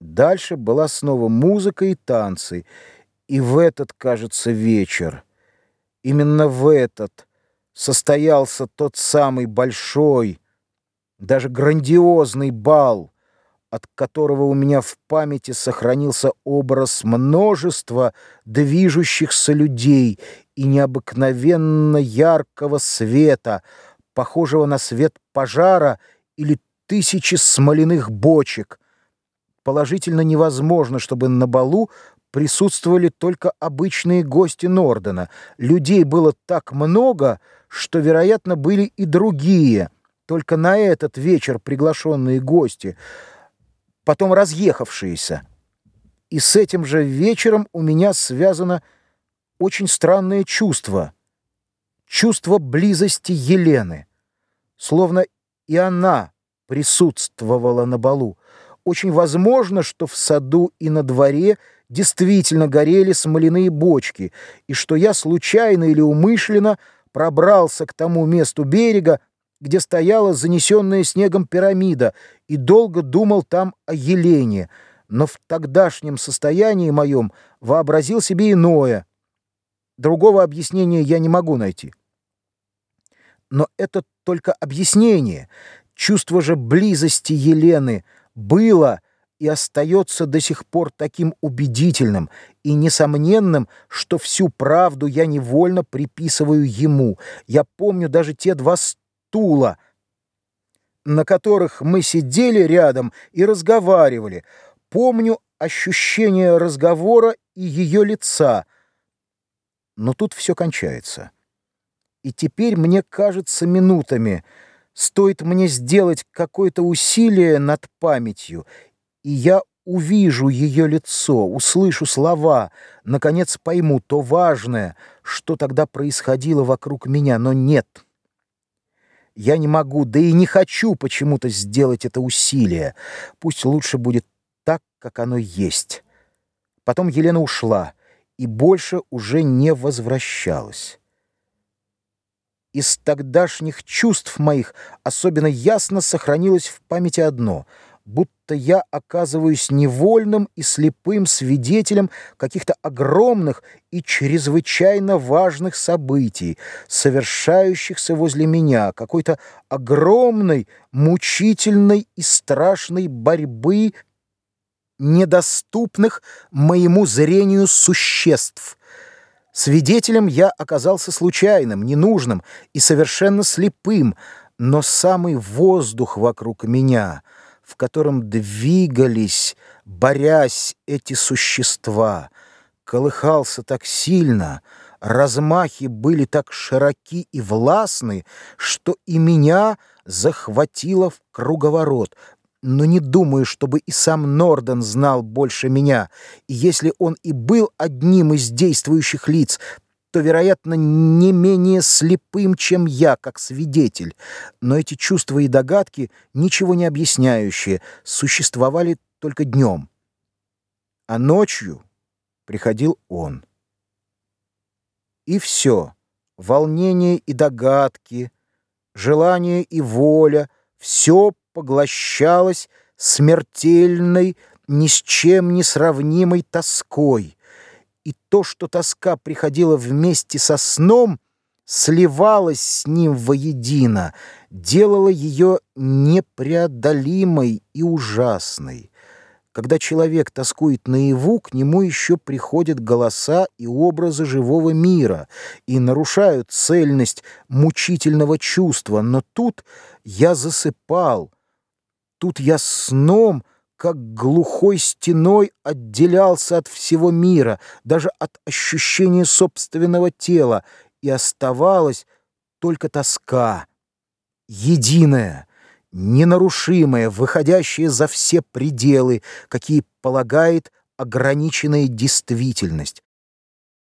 Дальше была снова музыка и танцы, и в этот, кажется, вечер, именно в этот состоялся тот самый большой, даже грандиозный бал, от которого у меня в памяти сохранился образ множества движущихся людей и необыкновенно яркого света, похожего на свет пожара или тысячи смоляных бочек. Положительно невозможно, чтобы на балу присутствовали только обычные гости Нордена. Людей было так много, что, вероятно, были и другие, только на этот вечер приглашенные гости — потом разъехавшиеся. И с этим же вечером у меня связано очень странное чувство. Чувство близости Елены. Словно и она присутствовала на балу. Очень возможно, что в саду и на дворе действительно горели смоляные бочки, и что я случайно или умышленно пробрался к тому месту берега, где стояла занесенная снегом пирамида, и долго думал там о Елене, но в тогдашнем состоянии моем вообразил себе иное. Другого объяснения я не могу найти. Но это только объяснение. Чувство же близости Елены было и остается до сих пор таким убедительным и несомненным, что всю правду я невольно приписываю ему. Я помню даже те два стула, на которых мы сидели рядом и разговаривали. Помню ощущение разговора и ее лица. Но тут все кончается. И теперь мне кажется минутами, стоит мне сделать какое-то усилие над памятью, и я увижу ее лицо, услышу слова, наконец пойму то важное, что тогда происходило вокруг меня, но нет. Я не могу, да и не хочу почему-то сделать это усилие. Пусть лучше будет так, как оно есть. Потом Елена ушла и больше уже не возвращалась. Из тогдашних чувств моих особенно ясно сохранилось в памяти одно — будто я оказываюсь невольным и слепым свидетелем каких-то огромных и чрезвычайно важных событий, совершающихся возле меня, какой-то огромной, мучительной и страшной борьбы недоступных моему зрению существ. Свидетелем я оказался случайным, ненужным и совершенно слепым, но самый воздух вокруг меня — в котором двигались, борясь эти существа, колыхался так сильно, размахи были так широки и властны, что и меня захватило в круговорот. Но не думаю, чтобы и сам Норден знал больше меня, и если он и был одним из действующих лиц, то, вероятно, не менее слепым, чем я, как свидетель. Но эти чувства и догадки, ничего не объясняющие, существовали только днем. А ночью приходил он. И все, волнение и догадки, желание и воля, все поглощалось смертельной, ни с чем не сравнимой тоской — и то, что тоска приходила вместе со сном, сливалась с ним воедино, делало ее непреодолимой и ужасной. Когда человек тоскует наяву, к нему еще приходят голоса и образы живого мира и нарушают цельность мучительного чувства. Но тут я засыпал, тут я сном как глухой стеной отделялся от всего мира, даже от ощущения собственного тела, и оставалась только тоска, единая, ненарушимая, выходящая за все пределы, какие полагает ограниченная действительность.